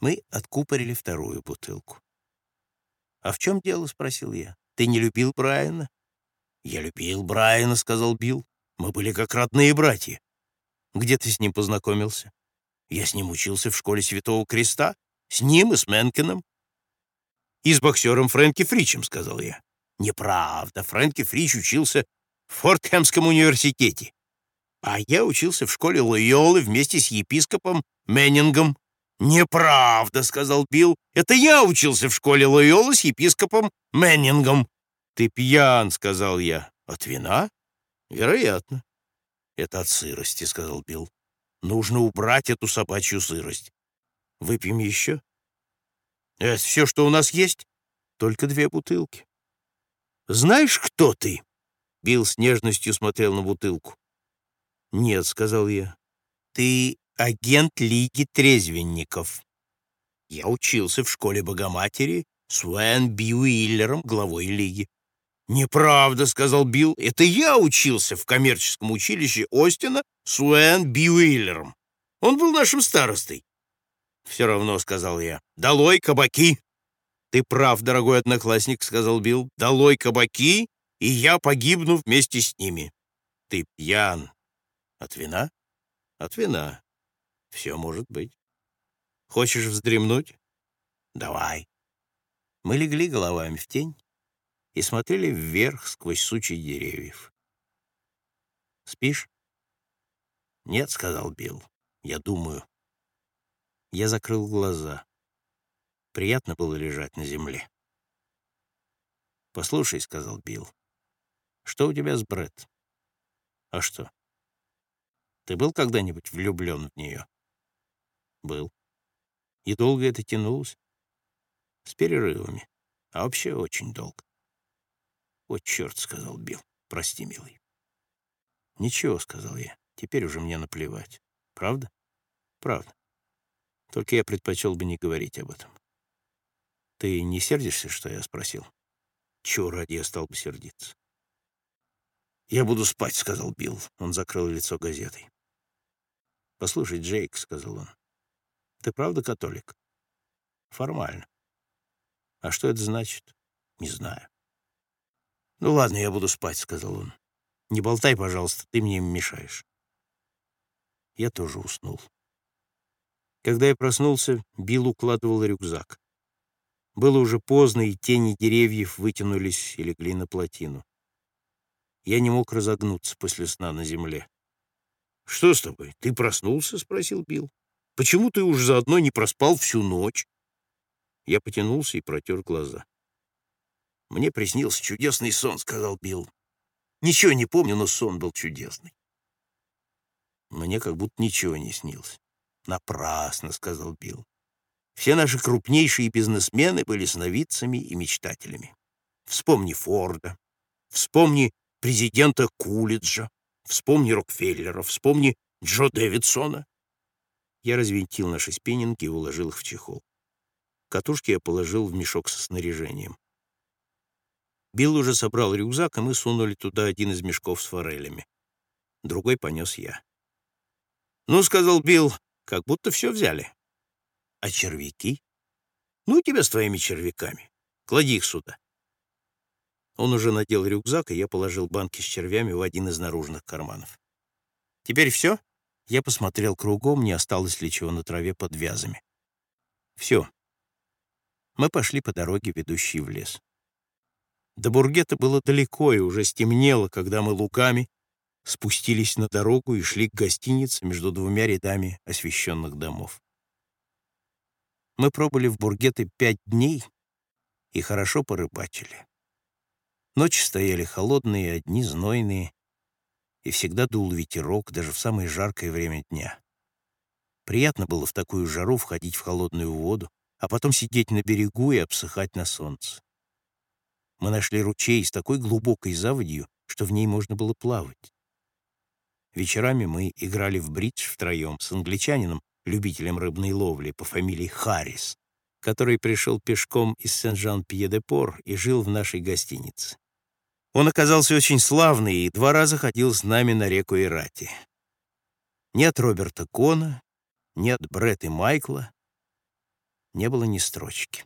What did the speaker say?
Мы откупорили вторую бутылку. «А в чем дело?» — спросил я. «Ты не любил Брайана?» «Я любил Брайана», — сказал Билл. «Мы были как родные братья». «Где ты с ним познакомился?» «Я с ним учился в школе Святого Креста. С ним и с Менкином». «И с боксером Фрэнки Фричем», — сказал я. «Неправда. Фрэнки Фрич учился в Фортхэмском университете. А я учился в школе Лойолы вместе с епископом Меннингом». «Неправда», — сказал Билл. «Это я учился в школе Лойолы с епископом Меннингом». «Ты пьян», — сказал я. «От вина?» «Вероятно». «Это от сырости», — сказал Билл. «Нужно убрать эту собачью сырость. Выпьем еще?» «Это все, что у нас есть?» «Только две бутылки». «Знаешь, кто ты?» Билл с нежностью смотрел на бутылку. «Нет», — сказал я. «Ты агент Лиги трезвенников. Я учился в школе Богоматери с Уэн Бьюиллером, главой Лиги. «Неправда», — сказал Билл. «Это я учился в коммерческом училище Остина с Уэн Бьюиллером. Он был нашим старостой». «Все равно», — сказал я. «Долой кабаки!» «Ты прав, дорогой одноклассник», — сказал Билл. «Долой кабаки, и я погибну вместе с ними». «Ты пьян». «От вина?» «От вина. Все может быть. Хочешь вздремнуть? Давай». Мы легли головами в тень и смотрели вверх сквозь сучи деревьев. «Спишь?» «Нет», — сказал Билл. «Я думаю». Я закрыл глаза. Приятно было лежать на земле. «Послушай», — сказал Билл, — «что у тебя с Брэд?» «А что? Ты был когда-нибудь влюблен в нее?» «Был. И долго это тянулось?» «С перерывами. А вообще очень долго. «О, черт!» — сказал Билл. «Прости, милый». «Ничего», — сказал я. «Теперь уже мне наплевать. Правда?» «Правда. Только я предпочел бы не говорить об этом». «Ты не сердишься, что я спросил?» «Чего ради я стал бы сердиться?» «Я буду спать», — сказал Билл. Он закрыл лицо газетой. «Послушай, Джейк», — сказал он, — «ты правда католик?» «Формально». «А что это значит?» «Не знаю». «Ну ладно, я буду спать», — сказал он. «Не болтай, пожалуйста, ты мне мешаешь». Я тоже уснул. Когда я проснулся, Билл укладывал рюкзак. Было уже поздно, и тени деревьев вытянулись и легли на плотину. Я не мог разогнуться после сна на земле. «Что с тобой? Ты проснулся?» — спросил Билл. «Почему ты уж заодно не проспал всю ночь?» Я потянулся и протер глаза. «Мне приснился чудесный сон», — сказал Билл. «Ничего не помню, но сон был чудесный». Мне как будто ничего не снилось. «Напрасно», — сказал Билл. «Все наши крупнейшие бизнесмены были сновидцами и мечтателями. Вспомни Форда, вспомни президента Кулиджа, вспомни Рокфеллера, вспомни Джо Дэвидсона». Я развинтил наши спиннинги и уложил их в чехол. Катушки я положил в мешок со снаряжением. Билл уже собрал рюкзак, и мы сунули туда один из мешков с форелями. Другой понес я. «Ну, — сказал Билл, — как будто все взяли. А червяки? Ну, тебя с твоими червяками. Клади их сюда». Он уже надел рюкзак, и я положил банки с червями в один из наружных карманов. «Теперь все?» Я посмотрел кругом, не осталось ли чего на траве под вязами. «Все». Мы пошли по дороге, ведущей в лес. До Бургета было далеко, и уже стемнело, когда мы луками спустились на дорогу и шли к гостинице между двумя рядами освещенных домов. Мы пробыли в Бургете пять дней и хорошо порыбачили. Ночи стояли холодные, одни знойные, и всегда дул ветерок даже в самое жаркое время дня. Приятно было в такую жару входить в холодную воду, а потом сидеть на берегу и обсыхать на солнце. Мы нашли ручей с такой глубокой заводью, что в ней можно было плавать. Вечерами мы играли в бридж втроем с англичанином, любителем рыбной ловли по фамилии Харрис, который пришел пешком из Сен-Жан-Пье-де-Пор и жил в нашей гостинице. Он оказался очень славный и два раза ходил с нами на реку Ирати. Ни от Роберта Кона, ни от Бретта и Майкла не было ни строчки.